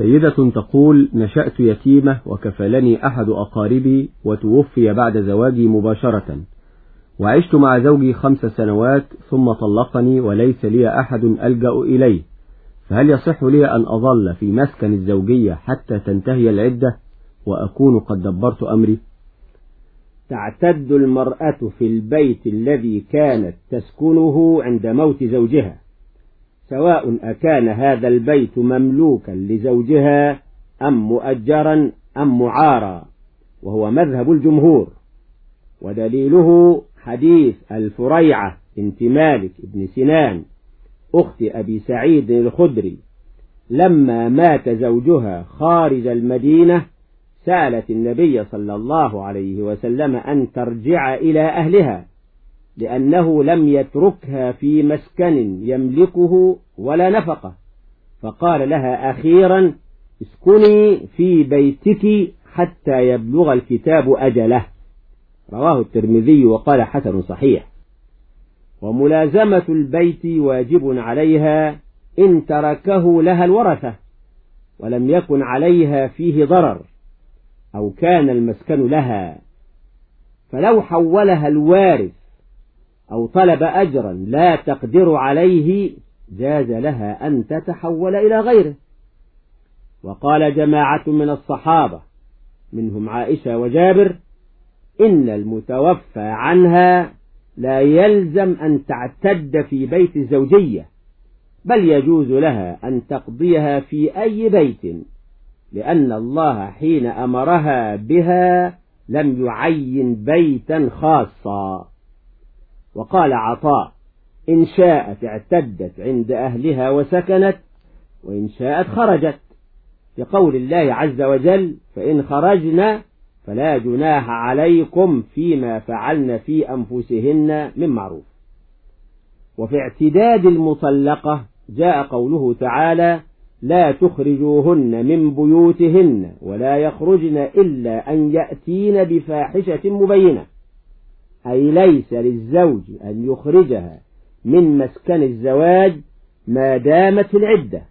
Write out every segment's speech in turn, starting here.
سيدة تقول نشأت يتيمة وكفلني أحد أقاربي وتوفي بعد زواجي مباشرة. وعشت مع زوجي خمس سنوات ثم طلقني وليس لي أحد ألجأ إليه. فهل يصح لي أن أظل في مسكن الزوجية حتى تنتهي العدة وأكون قد دبرت أمري؟ تعتد المرأة في البيت الذي كانت تسكنه عند موت زوجها. سواء أكان هذا البيت مملوكا لزوجها أم مؤجرا أم معارا وهو مذهب الجمهور. ودليله حديث الفريعة بنت مالك بن سنان أخت أبي سعيد الخدري لما مات زوجها خارج المدينة سألت النبي صلى الله عليه وسلم أن ترجع إلى أهلها. لأنه لم يتركها في مسكن يملكه ولا نفقة. فقال لها أخيرا اسكني في بيتك حتى يبلغ الكتاب أجله. رواه الترمذي وقال حسن صحيح. وملازمة البيت واجب عليها إن تركه لها الورثة ولم يكن عليها فيه ضرر أو كان المسكن لها. فلو حولها الوارث أو طلب أجرا لا تقدر عليه جاز لها أن تتحول إلى غيره. وقال جماعة من الصحابة منهم عائشة وجابر إن المتوفى عنها لا يلزم أن تعتد في بيت الزوجية بل يجوز لها أن تقضيها في أي بيت لأن الله حين أمرها بها لم يعين بيتا خاصا. وقال عطاء إن شاءت اعتدت عند أهلها وسكنت وإن شاءت خرجت. لقول الله عز وجل فإن خرجنا فلا جناح عليكم فيما فعلن في أنفسهن من معروف. وفي اعتداد المطلقة جاء قوله تعالى لا تخرجوهن من بيوتهن ولا يخرجن إلا أن يأتين بفاحشة مبينة. أي ليس للزوج أن يخرجها من مسكن الزواج ما دامت العدة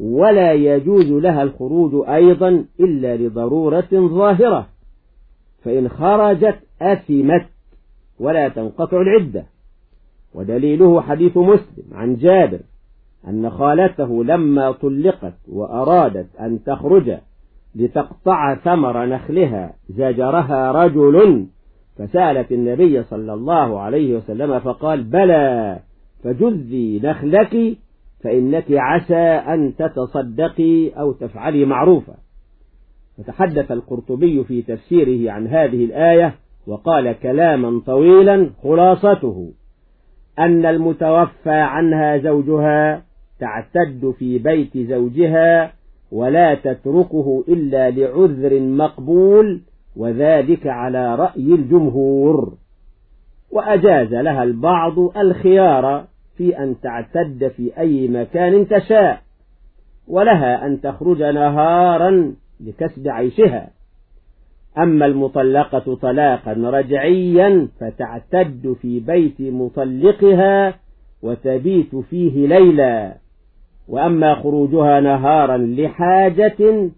ولا يجوز لها الخروج أيضا إلا لضرورة ظاهرة فإن خرجت أثمت ولا تنقطع العدة. ودليله حديث مسلم عن جابر أن خالته لما طلقت وأرادت أن تخرج لتقطع ثمر نخلها زجرها رجل فسألت النبي صلى الله عليه وسلم فقال بلى فجذي نخلك فإنك عسى أن تتصدقي أو تفعلي معروفا. فتحدث القرطبي في تفسيره عن هذه الآية وقال كلاما طويلا خلاصته أن المتوفى عنها زوجها تعتد في بيت زوجها ولا تتركه إلا لعذر مقبول وذلك على رأي الجمهور. وأجاز لها البعض الخيار في أن تعتد في أي مكان تشاء ولها أن تخرج نهارا لكسب عيشها. أما المطلقة طلاقا رجعيا فتعتد في بيت مطلقها وتبيت فيه ليلا. وأما خروجها نهارا لحاجة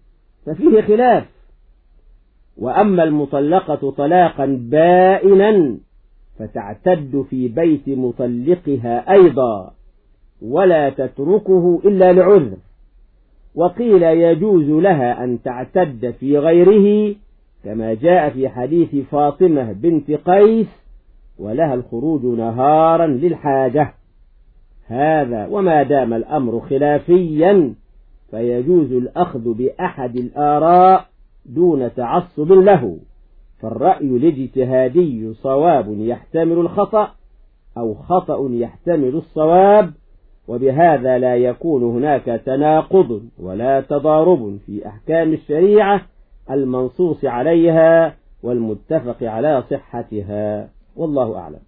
ففيه خلاف. وأما المطلقة طلاقا بائنا فتعتد في بيت مطلقها أيضا ولا تتركه إلا لعذر. وقيل يجوز لها أن تعتد في غيره كما جاء في حديث فاطمة بنت قيس ولها الخروج نهارا للحاجة. هذا وما دام الأمر خلافيا فيجوز الأخذ بأحد الآراء دون تعصب له فالرأي الاجتهادي صواب يحتمل الخطأ أو خطأ يحتمل الصواب وبهذا لا يكون هناك تناقض ولا تضارب في أحكام الشريعة المنصوص عليها والمتفق على صحتها. والله أعلم.